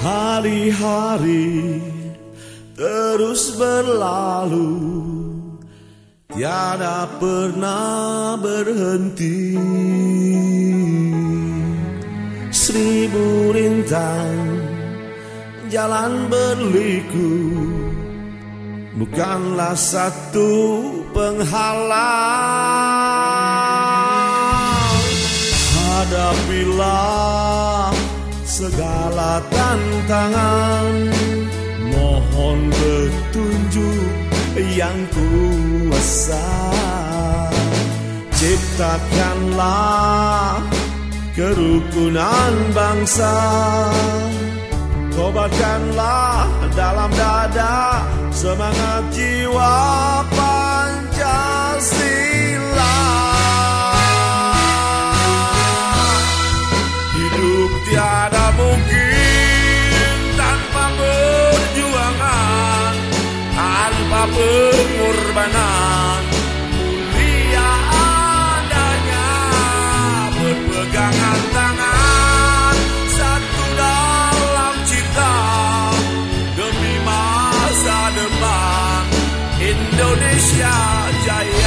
Hari-hari terus berlalu Tiada pernah berhenti. Seribu rintang jalan berliku Bukanlah satu penghalang. Hadapilah segala tantangan. Mohon petunjuk yang kuasa. Ciptakanlah kerukunan bangsa. Kobarkanlah dalam dada semangat jiwa Pancasila pengorbanan. Mulia adanya berpegangan tangan Satu dalam cinta Demi masa depan Indonesia Jaya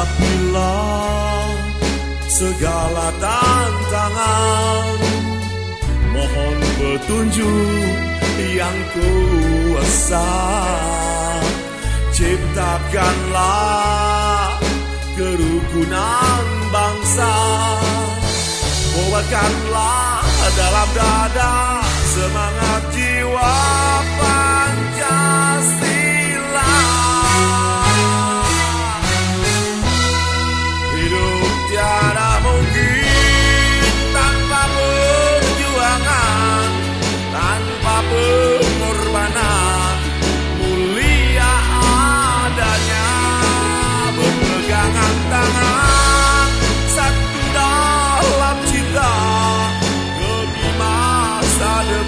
Hadapilah segala tantangan. Mohon petunjuk yang kuasa. Ciptakanlah kerukunan bangsa. Kobarkanlah dalam dada